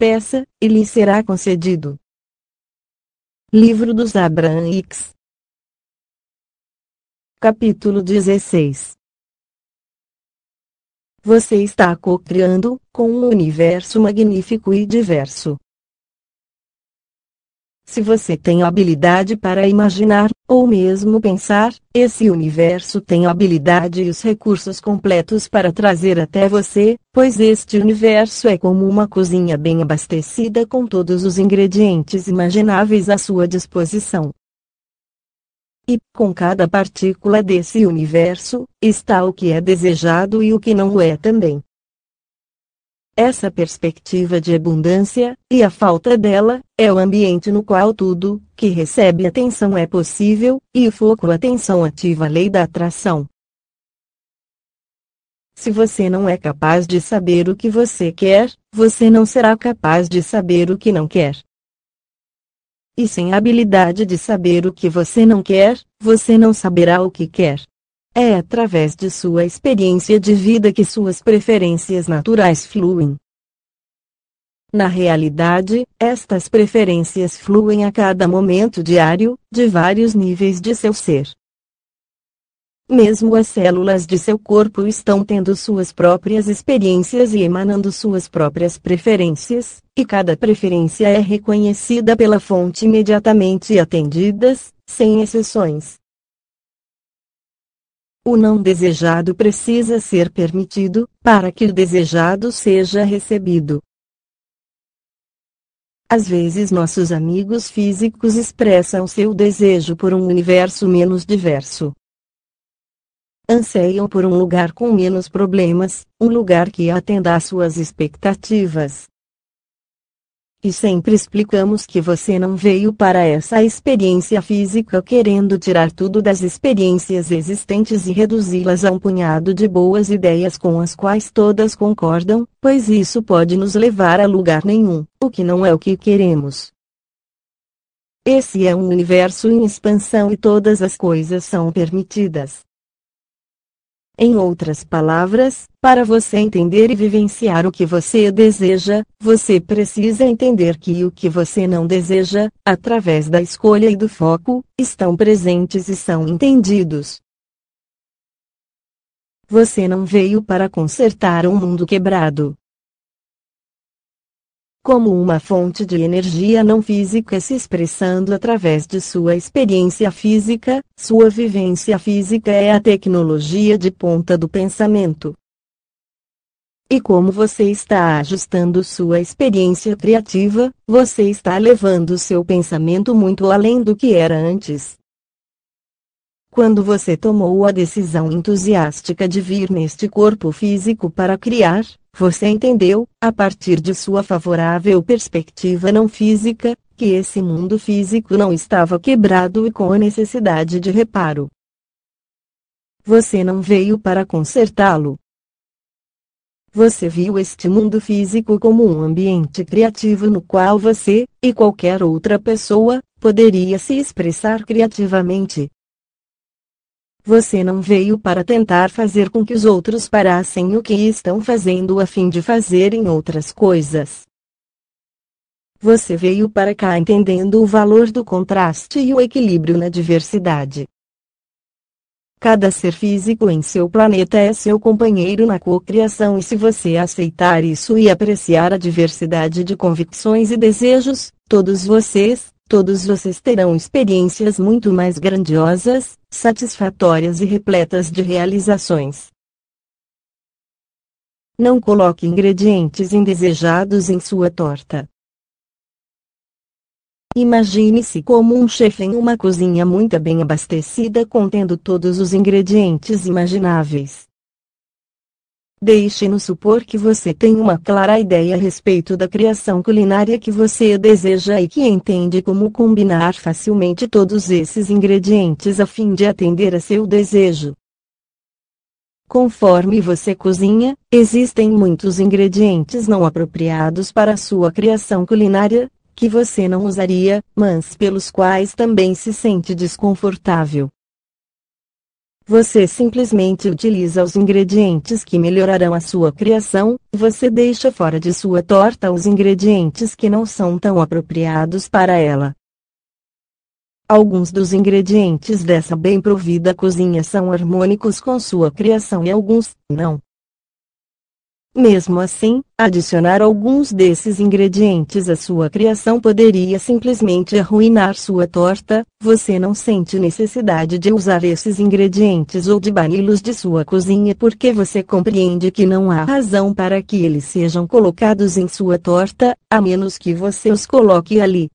peça, e lhe será concedido. Livro dos Abraãics Capítulo 16 Você está co-criando, com um universo magnífico e diverso. Se você tem habilidade para imaginar, ou mesmo pensar, esse universo tem habilidade e os recursos completos para trazer até você, pois este universo é como uma cozinha bem abastecida com todos os ingredientes imagináveis à sua disposição. E, com cada partícula desse universo, está o que é desejado e o que não o é também. Essa perspectiva de abundância, e a falta dela, é o ambiente no qual tudo, que recebe atenção é possível, e o foco atenção ativa a lei da atração. Se você não é capaz de saber o que você quer, você não será capaz de saber o que não quer. E sem a habilidade de saber o que você não quer, você não saberá o que quer. É através de sua experiência de vida que suas preferências naturais fluem. Na realidade, estas preferências fluem a cada momento diário, de vários níveis de seu ser. Mesmo as células de seu corpo estão tendo suas próprias experiências e emanando suas próprias preferências, e cada preferência é reconhecida pela fonte imediatamente atendidas, sem exceções. O não desejado precisa ser permitido, para que o desejado seja recebido. Às vezes nossos amigos físicos expressam seu desejo por um universo menos diverso. Anseiam por um lugar com menos problemas, um lugar que atenda às suas expectativas. E sempre explicamos que você não veio para essa experiência física querendo tirar tudo das experiências existentes e reduzi-las a um punhado de boas ideias com as quais todas concordam, pois isso pode nos levar a lugar nenhum, o que não é o que queremos. Esse é um universo em expansão e todas as coisas são permitidas. Em outras palavras, para você entender e vivenciar o que você deseja, você precisa entender que o que você não deseja, através da escolha e do foco, estão presentes e são entendidos. Você não veio para consertar um mundo quebrado como uma fonte de energia não física se expressando através de sua experiência física, sua vivência física é a tecnologia de ponta do pensamento. E como você está ajustando sua experiência criativa, você está levando seu pensamento muito além do que era antes. Quando você tomou a decisão entusiástica de vir neste corpo físico para criar, você entendeu, a partir de sua favorável perspectiva não física, que esse mundo físico não estava quebrado e com a necessidade de reparo. Você não veio para consertá-lo. Você viu este mundo físico como um ambiente criativo no qual você, e qualquer outra pessoa, poderia se expressar criativamente. Você não veio para tentar fazer com que os outros parassem o que estão fazendo a fim de fazerem outras coisas. Você veio para cá entendendo o valor do contraste e o equilíbrio na diversidade. Cada ser físico em seu planeta é seu companheiro na cocriação e se você aceitar isso e apreciar a diversidade de convicções e desejos, todos vocês, todos vocês terão experiências muito mais grandiosas, satisfatórias e repletas de realizações. Não coloque ingredientes indesejados em sua torta. Imagine-se como um chefe em uma cozinha muito bem abastecida contendo todos os ingredientes imagináveis. Deixe-nos supor que você tem uma clara ideia a respeito da criação culinária que você deseja e que entende como combinar facilmente todos esses ingredientes a fim de atender a seu desejo. Conforme você cozinha, existem muitos ingredientes não apropriados para a sua criação culinária, que você não usaria, mas pelos quais também se sente desconfortável. Você simplesmente utiliza os ingredientes que melhorarão a sua criação, você deixa fora de sua torta os ingredientes que não são tão apropriados para ela. Alguns dos ingredientes dessa bem provida cozinha são harmônicos com sua criação e alguns não. Mesmo assim, adicionar alguns desses ingredientes à sua criação poderia simplesmente arruinar sua torta. Você não sente necessidade de usar esses ingredientes ou de bani-los de sua cozinha porque você compreende que não há razão para que eles sejam colocados em sua torta, a menos que você os coloque ali.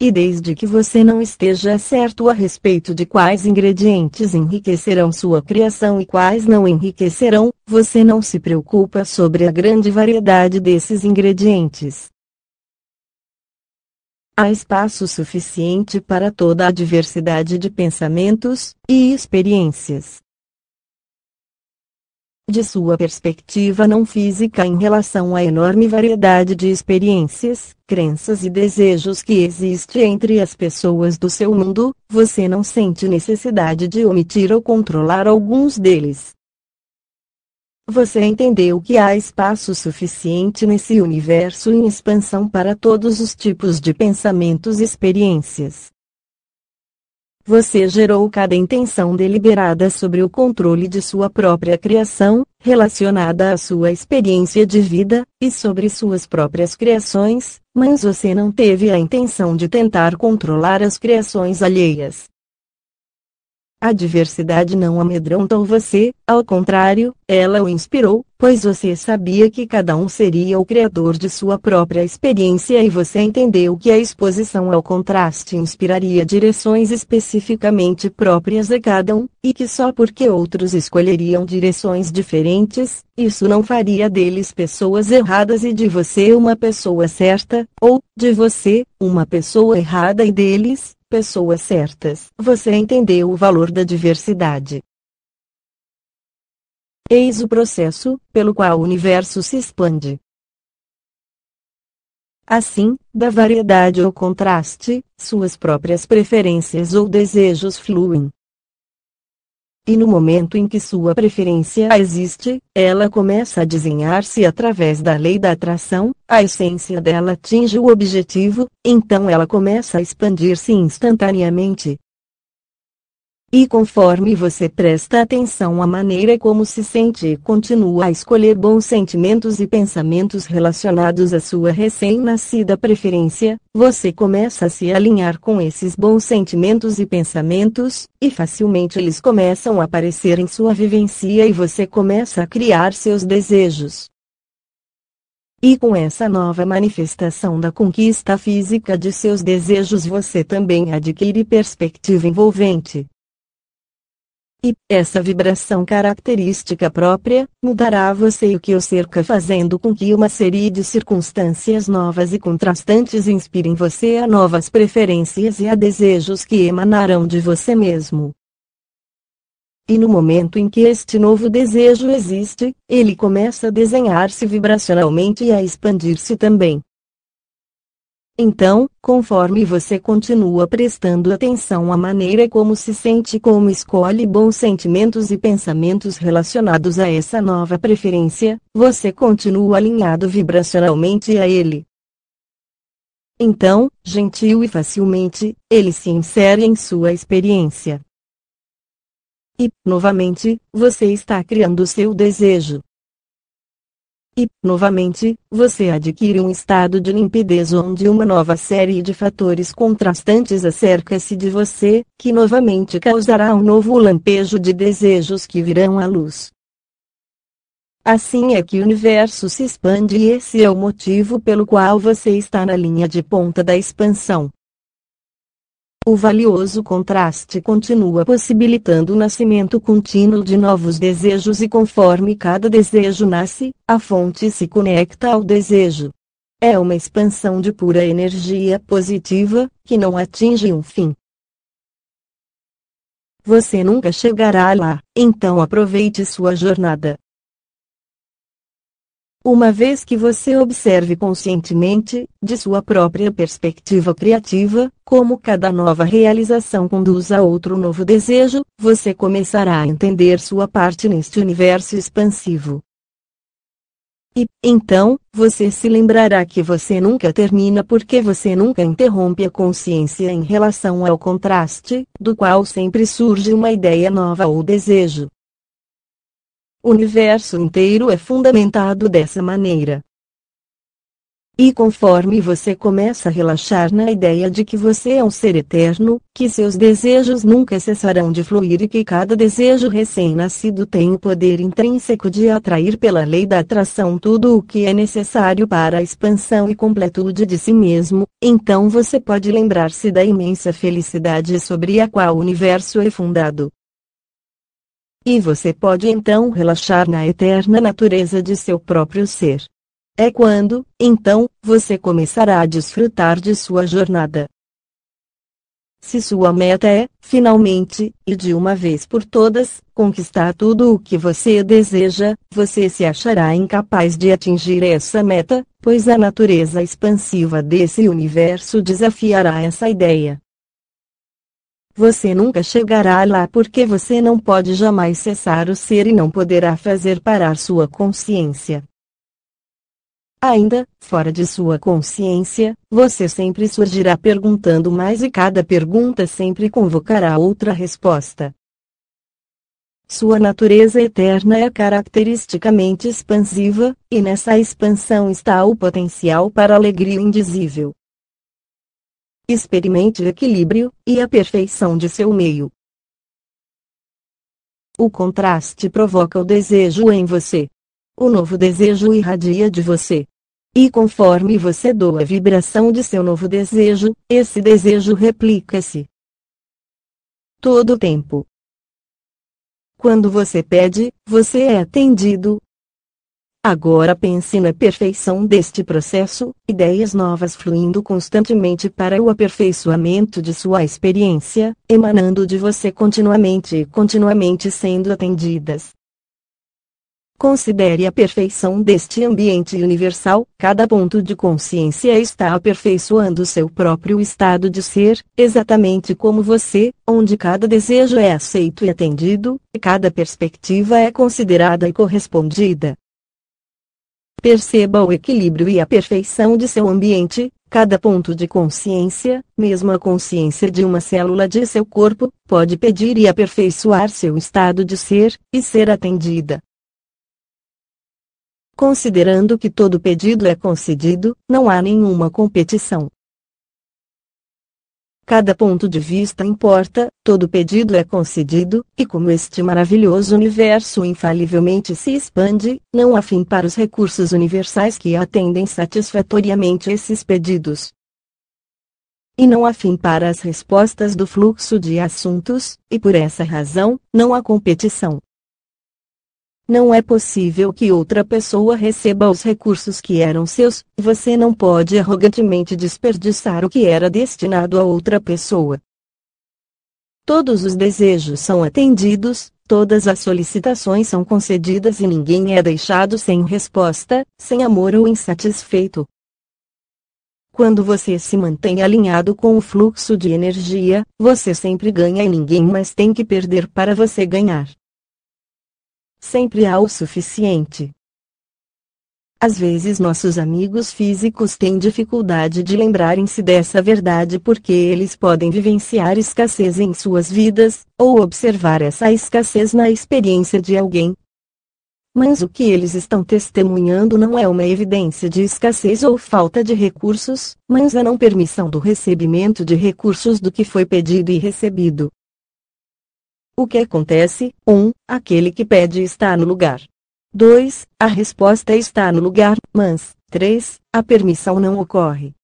E desde que você não esteja certo a respeito de quais ingredientes enriquecerão sua criação e quais não enriquecerão, você não se preocupa sobre a grande variedade desses ingredientes. Há espaço suficiente para toda a diversidade de pensamentos e experiências de sua perspectiva não física em relação à enorme variedade de experiências, crenças e desejos que existe entre as pessoas do seu mundo, você não sente necessidade de omitir ou controlar alguns deles. Você entendeu que há espaço suficiente nesse universo em expansão para todos os tipos de pensamentos e experiências. Você gerou cada intenção deliberada sobre o controle de sua própria criação, relacionada à sua experiência de vida, e sobre suas próprias criações, mas você não teve a intenção de tentar controlar as criações alheias. A diversidade não amedrontou você, ao contrário, ela o inspirou, pois você sabia que cada um seria o criador de sua própria experiência e você entendeu que a exposição ao contraste inspiraria direções especificamente próprias a cada um, e que só porque outros escolheriam direções diferentes, isso não faria deles pessoas erradas e de você uma pessoa certa, ou, de você, uma pessoa errada e deles, pessoas certas. Você entendeu o valor da diversidade. Eis o processo pelo qual o universo se expande. Assim, da variedade ou contraste, suas próprias preferências ou desejos fluem. E no momento em que sua preferência existe, ela começa a desenhar-se através da lei da atração, a essência dela atinge o objetivo, então ela começa a expandir-se instantaneamente, e conforme você presta atenção à maneira como se sente continua a escolher bons sentimentos e pensamentos relacionados à sua recém-nascida preferência, você começa a se alinhar com esses bons sentimentos e pensamentos, e facilmente eles começam a aparecer em sua vivência e você começa a criar seus desejos. E com essa nova manifestação da conquista física de seus desejos você também adquire perspectiva envolvente. E, essa vibração característica própria, mudará você e o que o cerca fazendo com que uma série de circunstâncias novas e contrastantes inspirem você a novas preferências e a desejos que emanarão de você mesmo. E no momento em que este novo desejo existe, ele começa a desenhar-se vibracionalmente e a expandir-se também. Então, conforme você continua prestando atenção à maneira como se sente como escolhe bons sentimentos e pensamentos relacionados a essa nova preferência, você continua alinhado vibracionalmente a ele. Então, gentil e facilmente, ele se insere em sua experiência. E, novamente, você está criando seu desejo. E, novamente, você adquire um estado de limpidez onde uma nova série de fatores contrastantes acerca-se de você, que novamente causará um novo lampejo de desejos que virão à luz. Assim é que o universo se expande e esse é o motivo pelo qual você está na linha de ponta da expansão. O valioso contraste continua possibilitando o nascimento contínuo de novos desejos e conforme cada desejo nasce, a fonte se conecta ao desejo. É uma expansão de pura energia positiva, que não atinge um fim. Você nunca chegará lá, então aproveite sua jornada. Uma vez que você observe conscientemente, de sua própria perspectiva criativa, como cada nova realização conduz a outro novo desejo, você começará a entender sua parte neste universo expansivo. E, então, você se lembrará que você nunca termina porque você nunca interrompe a consciência em relação ao contraste, do qual sempre surge uma ideia nova ou desejo. O universo inteiro é fundamentado dessa maneira. E conforme você começa a relaxar na ideia de que você é um ser eterno, que seus desejos nunca cessarão de fluir e que cada desejo recém-nascido tem o poder intrínseco de atrair pela lei da atração tudo o que é necessário para a expansão e completude de si mesmo, então você pode lembrar-se da imensa felicidade sobre a qual o universo é fundado. E você pode então relaxar na eterna natureza de seu próprio ser. É quando, então, você começará a desfrutar de sua jornada. Se sua meta é, finalmente, e de uma vez por todas, conquistar tudo o que você deseja, você se achará incapaz de atingir essa meta, pois a natureza expansiva desse universo desafiará essa ideia. Você nunca chegará lá porque você não pode jamais cessar o ser e não poderá fazer parar sua consciência. Ainda, fora de sua consciência, você sempre surgirá perguntando mais e cada pergunta sempre convocará outra resposta. Sua natureza eterna é caracteristicamente expansiva, e nessa expansão está o potencial para alegria indizível. Experimente o equilíbrio e a perfeição de seu meio. O contraste provoca o desejo em você. O novo desejo irradia de você. E conforme você doa a vibração de seu novo desejo, esse desejo replica-se. Todo o tempo. Quando você pede, você é atendido, Agora pense na perfeição deste processo, ideias novas fluindo constantemente para o aperfeiçoamento de sua experiência, emanando de você continuamente e continuamente sendo atendidas. Considere a perfeição deste ambiente universal, cada ponto de consciência está aperfeiçoando seu próprio estado de ser, exatamente como você, onde cada desejo é aceito e atendido, e cada perspectiva é considerada e correspondida. Perceba o equilíbrio e a perfeição de seu ambiente, cada ponto de consciência, mesmo a consciência de uma célula de seu corpo, pode pedir e aperfeiçoar seu estado de ser, e ser atendida. Considerando que todo pedido é concedido, não há nenhuma competição. Cada ponto de vista importa, todo pedido é concedido, e como este maravilhoso universo infalivelmente se expande, não há fim para os recursos universais que atendem satisfatoriamente esses pedidos. E não há fim para as respostas do fluxo de assuntos, e por essa razão, não há competição. Não é possível que outra pessoa receba os recursos que eram seus, você não pode arrogantemente desperdiçar o que era destinado a outra pessoa. Todos os desejos são atendidos, todas as solicitações são concedidas e ninguém é deixado sem resposta, sem amor ou insatisfeito. Quando você se mantém alinhado com o fluxo de energia, você sempre ganha e ninguém mais tem que perder para você ganhar sempre há o suficiente. Às vezes nossos amigos físicos têm dificuldade de lembrarem-se dessa verdade porque eles podem vivenciar escassez em suas vidas, ou observar essa escassez na experiência de alguém. Mas o que eles estão testemunhando não é uma evidência de escassez ou falta de recursos, mas a não permissão do recebimento de recursos do que foi pedido e recebido. O que acontece? 1. Um, aquele que pede está no lugar. 2. A resposta está no lugar, mas 3. A permissão não ocorre.